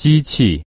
机器。